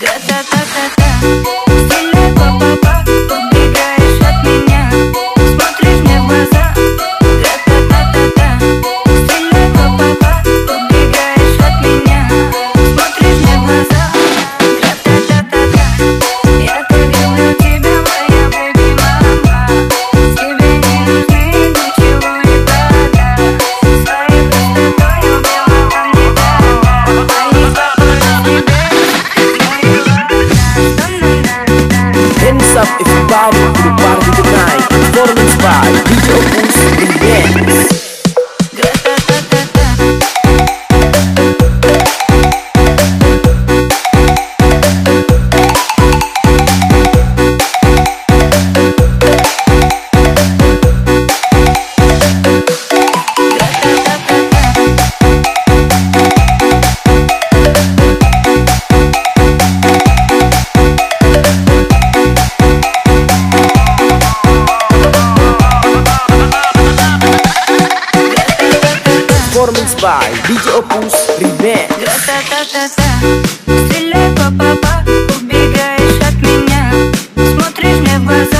Da da da da da. Da pa pa pa. Party, Clube Party do Night, Performance by DJ Opus Remix performance by DJ Opus Remix. Стреляй по попа, убегаешь от меня, смотришь мне в глаза.